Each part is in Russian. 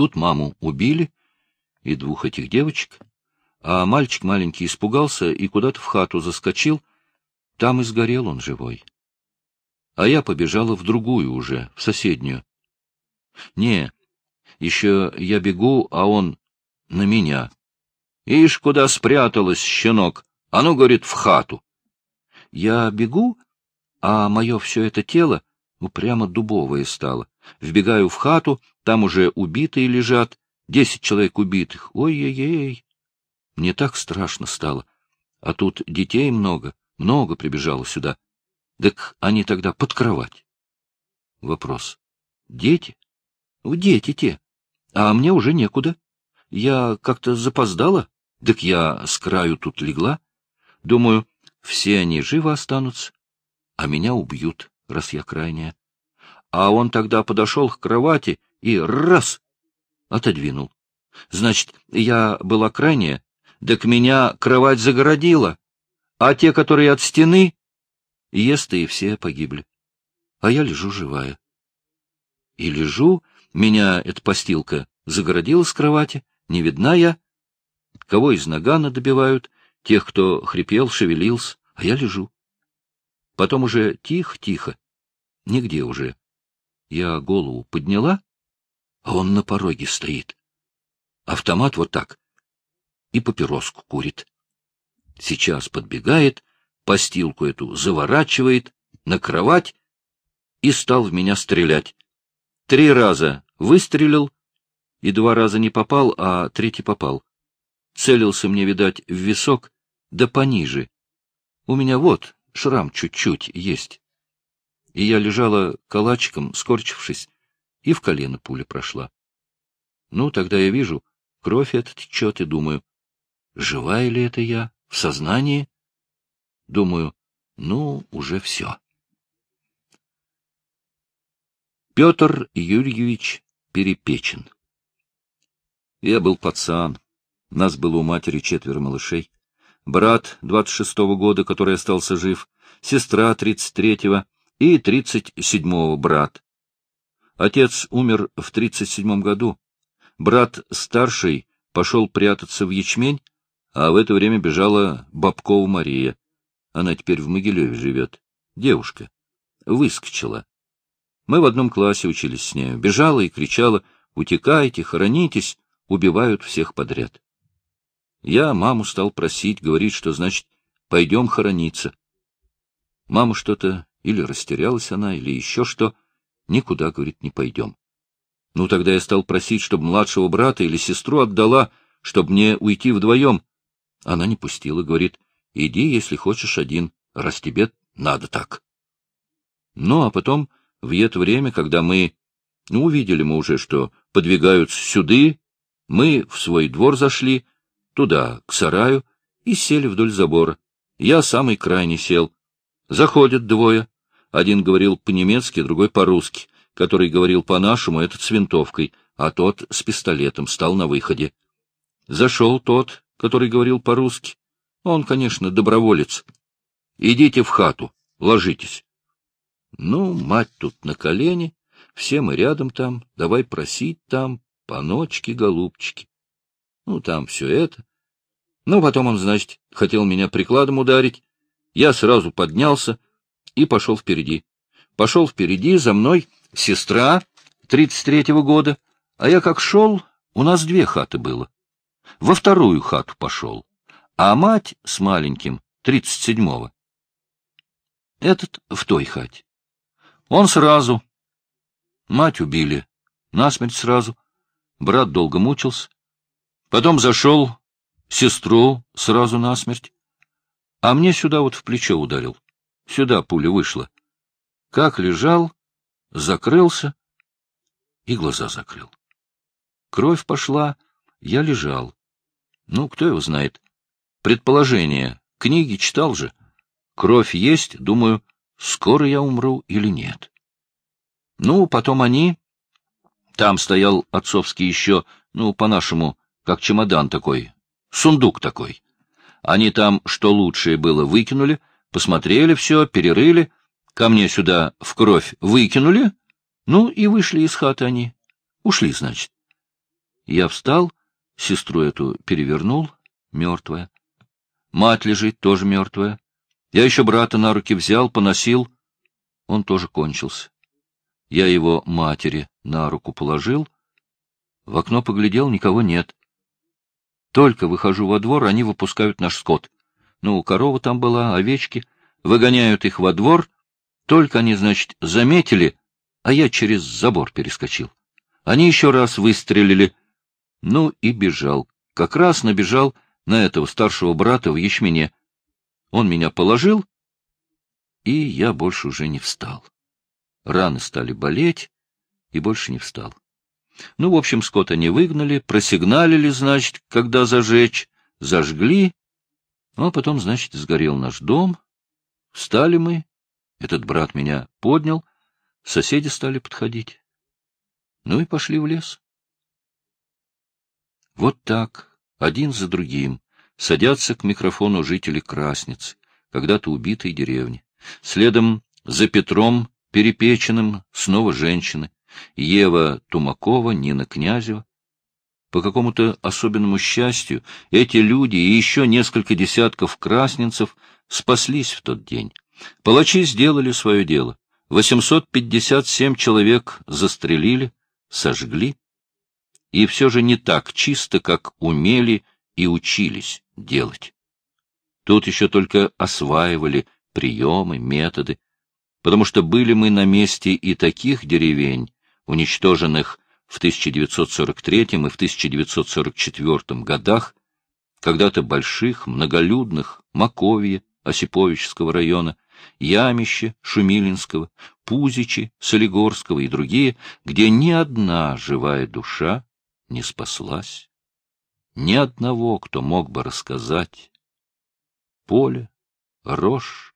Тут маму убили, и двух этих девочек, а мальчик маленький испугался и куда-то в хату заскочил, там и сгорел он живой. А я побежала в другую уже, в соседнюю. Не, еще я бегу, а он на меня. Ишь, куда спряталась, щенок? А ну, говорит, в хату. Я бегу, а мое все это тело ну, прямо дубовое стало. Вбегаю в хату, там уже убитые лежат, десять человек убитых. Ой-ей-ей! Мне так страшно стало. А тут детей много, много прибежало сюда. Так они тогда под кровать. Вопрос. Дети? В дети те. А мне уже некуда. Я как-то запоздала, так я с краю тут легла. Думаю, все они живы останутся, а меня убьют, раз я крайняя. А он тогда подошел к кровати и раз — отодвинул. Значит, я была крайняя, так меня кровать загородила, а те, которые от стены, ест и все погибли. А я лежу живая. И лежу, меня эта постилка загородила с кровати, не видна я. Кого из нагана добивают, тех, кто хрипел, шевелился, а я лежу. Потом уже тихо-тихо, нигде уже. Я голову подняла, а он на пороге стоит. Автомат вот так. И папироску курит. Сейчас подбегает, постилку эту заворачивает на кровать и стал в меня стрелять. Три раза выстрелил, и два раза не попал, а третий попал. Целился мне, видать, в висок, да пониже. У меня вот шрам чуть-чуть есть. И я лежала калачиком, скорчившись, и в колено пуля прошла. Ну, тогда я вижу, кровь эта течет, и думаю, живая ли это я, в сознании? Думаю, ну, уже все. Петр Юрьевич Перепечин Я был пацан. Нас было у матери четверо малышей. Брат двадцать шестого года, который остался жив, сестра тридцать третьего и тридцать седьмого брат. Отец умер в тридцать седьмом году. Брат старший пошел прятаться в ячмень, а в это время бежала Бабкова Мария. Она теперь в Могилеве живет. Девушка. Выскочила. Мы в одном классе учились с нею. Бежала и кричала «Утекайте, хоронитесь, убивают всех подряд». Я маму стал просить, говорить, что значит «пойдем хорониться». Мама что-то или растерялась она, или еще что. Никуда, говорит, не пойдем. Ну, тогда я стал просить, чтобы младшего брата или сестру отдала, чтобы мне уйти вдвоем. Она не пустила, говорит, иди, если хочешь, один, раз тебе надо так. Ну, а потом, в это время, когда мы... Ну, увидели мы уже, что подвигаются сюды, мы в свой двор зашли, туда, к сараю, и сели вдоль забора. Я самый крайний сел. Заходят двое. Один говорил по-немецки, другой по-русски. Который говорил по-нашему, этот с винтовкой, а тот с пистолетом стал на выходе. Зашел тот, который говорил по-русски. Он, конечно, доброволец. Идите в хату, ложитесь. Ну, мать тут на колени, все мы рядом там, давай просить там, паночки, голубчики. Ну, там все это. Ну, потом он, значит, хотел меня прикладом ударить. Я сразу поднялся и пошел впереди. Пошел впереди, за мной сестра тридцать третьего года, а я как шел, у нас две хаты было. Во вторую хату пошел, а мать с маленьким тридцать седьмого. Этот в той хате. Он сразу. Мать убили. Насмерть сразу. Брат долго мучился. Потом зашел, сестру сразу насмерть. А мне сюда вот в плечо ударил. Сюда пуля вышла. Как лежал, закрылся и глаза закрыл. Кровь пошла, я лежал. Ну, кто его знает. Предположение. Книги читал же. Кровь есть, думаю, скоро я умру или нет. Ну, потом они... Там стоял отцовский еще, ну, по-нашему, как чемодан такой, сундук такой. Они там, что лучшее было, выкинули, посмотрели все, перерыли, ко мне сюда в кровь выкинули, ну и вышли из хаты они. Ушли, значит. Я встал, сестру эту перевернул, мертвая. Мать лежит, тоже мертвая. Я еще брата на руки взял, поносил. Он тоже кончился. Я его матери на руку положил. В окно поглядел, никого нет. Только выхожу во двор, они выпускают наш скот. Ну, корова там была, овечки. Выгоняют их во двор. Только они, значит, заметили, а я через забор перескочил. Они еще раз выстрелили. Ну и бежал. Как раз набежал на этого старшего брата в ячмене. Он меня положил, и я больше уже не встал. Раны стали болеть, и больше не встал. Ну, в общем, скота не выгнали, просигналили, значит, когда зажечь, зажгли, а потом, значит, сгорел наш дом. Встали мы, этот брат меня поднял, соседи стали подходить. Ну и пошли в лес. Вот так, один за другим, садятся к микрофону жители Красницы, когда-то убитой деревни. Следом за Петром Перепеченным снова женщины. Ева Тумакова, Нина Князева. По какому-то особенному счастью эти люди и еще несколько десятков красницев спаслись в тот день. Палачи сделали свое дело. 857 человек застрелили, сожгли. И все же не так чисто, как умели и учились делать. Тут еще только осваивали приемы, методы, потому что были мы на месте и таких деревень, уничтоженных в 1943 и в 1944 годах, когда-то больших, многолюдных, Маковье, Осиповичского района, Ямище, Шумилинского, Пузичи, Солигорского и другие, где ни одна живая душа не спаслась, ни одного, кто мог бы рассказать. Поле, рожь,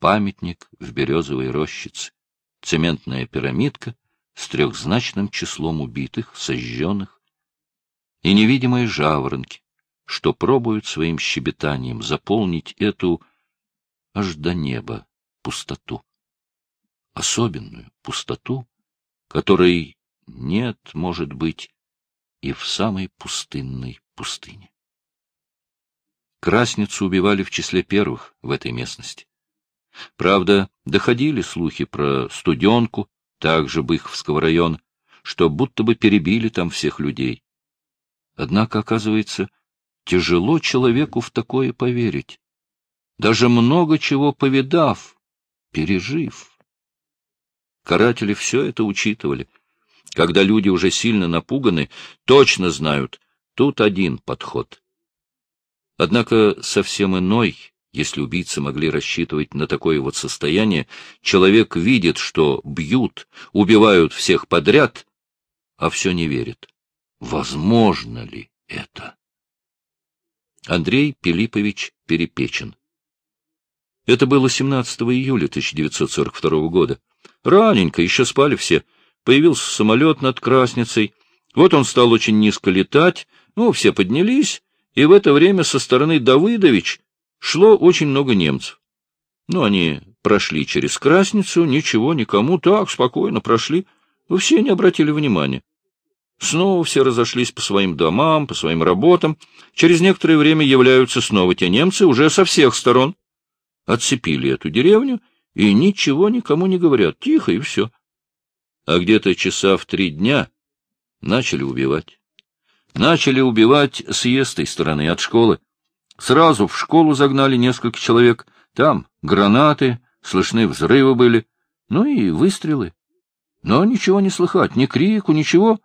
памятник в березовой рощице, цементная пирамидка с трехзначным числом убитых, сожженных, и невидимые жаворонки, что пробуют своим щебетанием заполнить эту аж до неба пустоту. Особенную пустоту, которой нет, может быть, и в самой пустынной пустыне. Красницу убивали в числе первых в этой местности. Правда, доходили слухи про студенку, также Быховского района, что будто бы перебили там всех людей. Однако, оказывается, тяжело человеку в такое поверить. Даже много чего повидав, пережив. Каратели все это учитывали. Когда люди уже сильно напуганы, точно знают, тут один подход. Однако совсем иной если убийцы могли рассчитывать на такое вот состояние, человек видит, что бьют, убивают всех подряд, а все не верит. Возможно ли это? Андрей Пилипович Перепечен. Это было 17 июля 1942 года. Раненько, еще спали все. Появился самолет над Красницей. Вот он стал очень низко летать. Ну, все поднялись, и в это время со стороны Давыдович шло очень много немцев. Ну, они прошли через Красницу, ничего, никому, так, спокойно прошли. Все не обратили внимания. Снова все разошлись по своим домам, по своим работам. Через некоторое время являются снова те немцы уже со всех сторон. Отцепили эту деревню и ничего никому не говорят. Тихо и все. А где-то часа в три дня начали убивать. Начали убивать с этой стороны, от школы. Сразу в школу загнали несколько человек. Там гранаты, слышны взрывы были, ну и выстрелы. Но ничего не слыхать, ни крику, ничего.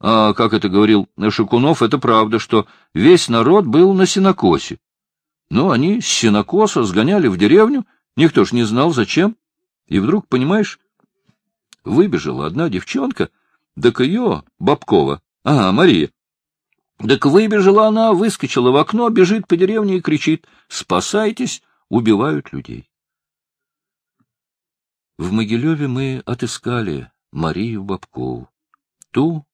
А, как это говорил Шукунов, это правда, что весь народ был на сенокосе. Ну, они с сенокоса сгоняли в деревню, никто ж не знал, зачем. И вдруг, понимаешь, выбежала одна девчонка, так ее, Бабкова, ага, Мария, так выбежала она, выскочила в окно, бежит по деревне и кричит «Спасайтесь! Убивают людей!» В Могилеве мы отыскали Марию Бабкову, ту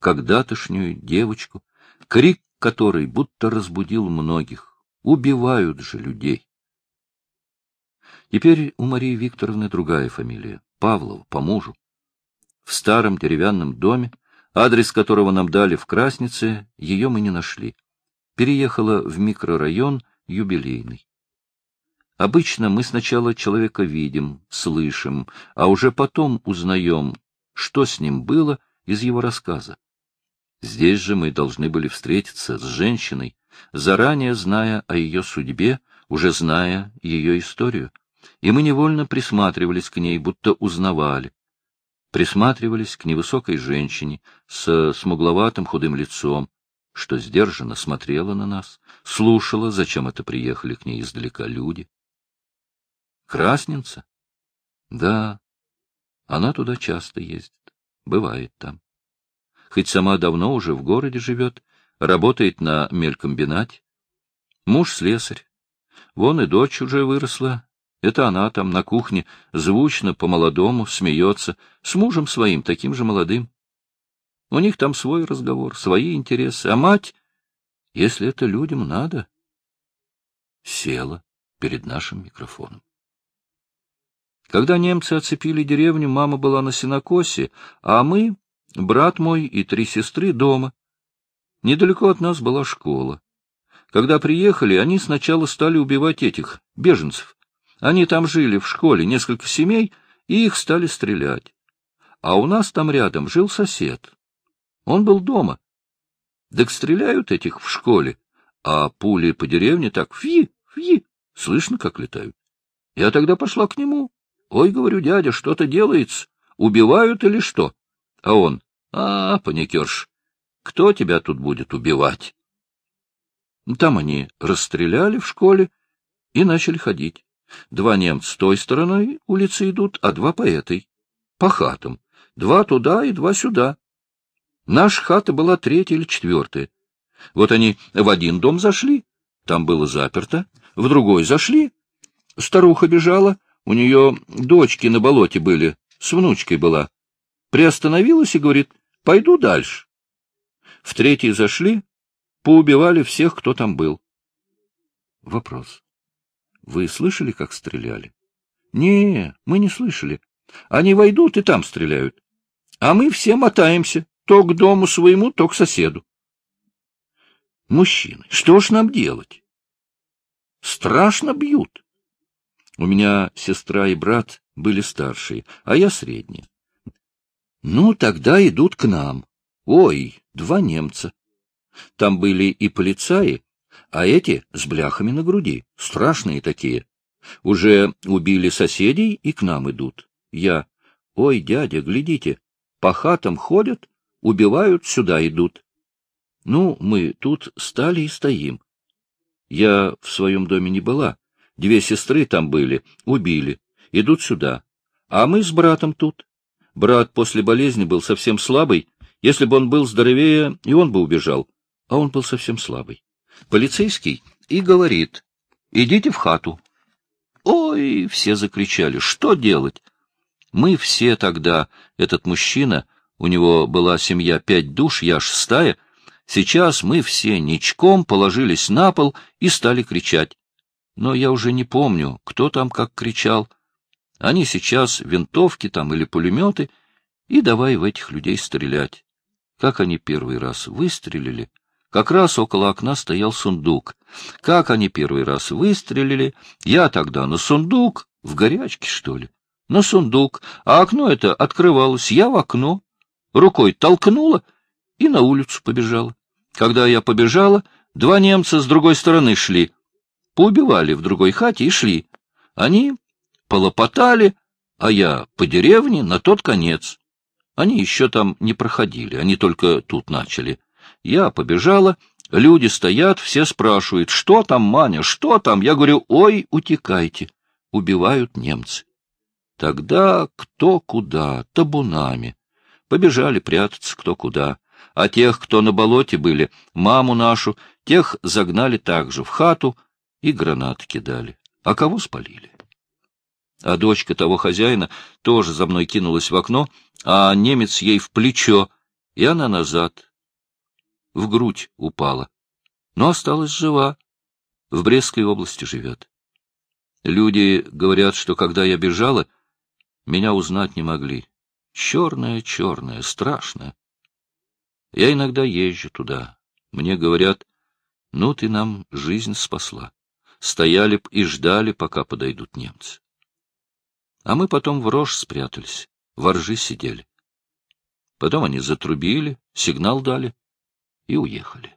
когда-тошнюю девочку, крик которой будто разбудил многих. Убивают же людей. Теперь у Марии Викторовны другая фамилия — Павлова, по мужу. В старом деревянном доме Адрес, которого нам дали в Краснице, ее мы не нашли. Переехала в микрорайон юбилейный. Обычно мы сначала человека видим, слышим, а уже потом узнаем, что с ним было из его рассказа. Здесь же мы должны были встретиться с женщиной, заранее зная о ее судьбе, уже зная ее историю. И мы невольно присматривались к ней, будто узнавали. Присматривались к невысокой женщине с смугловатым худым лицом, что сдержанно смотрела на нас, слушала, зачем это приехали к ней издалека люди. Красница? Да, она туда часто ездит, бывает там. Хоть сама давно уже в городе живет, работает на мелькомбинате. Муж слесарь. Вон и дочь уже выросла. Это она там на кухне звучно, по-молодому, смеется, с мужем своим, таким же молодым. У них там свой разговор, свои интересы. А мать, если это людям надо, села перед нашим микрофоном. Когда немцы оцепили деревню, мама была на сенокосе, а мы, брат мой и три сестры, дома. Недалеко от нас была школа. Когда приехали, они сначала стали убивать этих, беженцев. Они там жили в школе, несколько семей, и их стали стрелять. А у нас там рядом жил сосед. Он был дома. Так стреляют этих в школе, а пули по деревне так фи, фи, слышно, как летают. Я тогда пошла к нему. Ой, говорю, дядя, что-то делается. Убивают или что? А он, а, паникерш, кто тебя тут будет убивать? Там они расстреляли в школе и начали ходить. Два немца с той стороной улицы идут, а два по этой. По хатам. Два туда и два сюда. Наша хата была третья или четвертая. Вот они в один дом зашли, там было заперто, в другой зашли. Старуха бежала, у нее дочки на болоте были, с внучкой была. Приостановилась и говорит, пойду дальше. В третий зашли, поубивали всех, кто там был. Вопрос. Вы слышали, как стреляли? Не, мы не слышали. Они войдут и там стреляют. А мы все мотаемся, то к дому своему, то к соседу. Мужчины, что ж нам делать? Страшно бьют. У меня сестра и брат были старшие, а я средний. Ну, тогда идут к нам. Ой, два немца. Там были и полицаи, а эти с бляхами на груди, страшные такие. Уже убили соседей и к нам идут. Я, ой, дядя, глядите, по хатам ходят, убивают, сюда идут. Ну, мы тут стали и стоим. Я в своем доме не была, Две сестры там были, убили. Идут сюда. А мы с братом тут. Брат после болезни был совсем слабый. Если бы он был здоровее, и он бы убежал. А он был совсем слабый. Полицейский и говорит, идите в хату. Ой, все закричали, что делать? Мы все тогда, этот мужчина, у него была семья пять душ, я шестая, сейчас мы все ничком положились на пол и стали кричать но я уже не помню, кто там как кричал. Они сейчас винтовки там или пулеметы, и давай в этих людей стрелять. Как они первый раз выстрелили, как раз около окна стоял сундук. Как они первый раз выстрелили, я тогда на сундук, в горячке, что ли, на сундук, а окно это открывалось, я в окно, рукой толкнула и на улицу побежала. Когда я побежала, два немца с другой стороны шли, поубивали в другой хате и шли. Они полопотали, а я по деревне на тот конец. Они еще там не проходили, они только тут начали. Я побежала, люди стоят, все спрашивают, что там, Маня, что там? Я говорю, ой, утекайте, убивают немцы. Тогда кто куда, табунами. Побежали прятаться кто куда. А тех, кто на болоте были, маму нашу, тех загнали также в хату, и гранаты кидали. А кого спалили? А дочка того хозяина тоже за мной кинулась в окно, а немец ей в плечо, и она назад. В грудь упала. Но осталась жива. В Брестской области живет. Люди говорят, что когда я бежала, меня узнать не могли. Черная-черная, страшная. Я иногда езжу туда. Мне говорят, ну, ты нам жизнь спасла. Стояли б и ждали, пока подойдут немцы. А мы потом в рожь спрятались, во ржи сидели. Потом они затрубили, сигнал дали и уехали.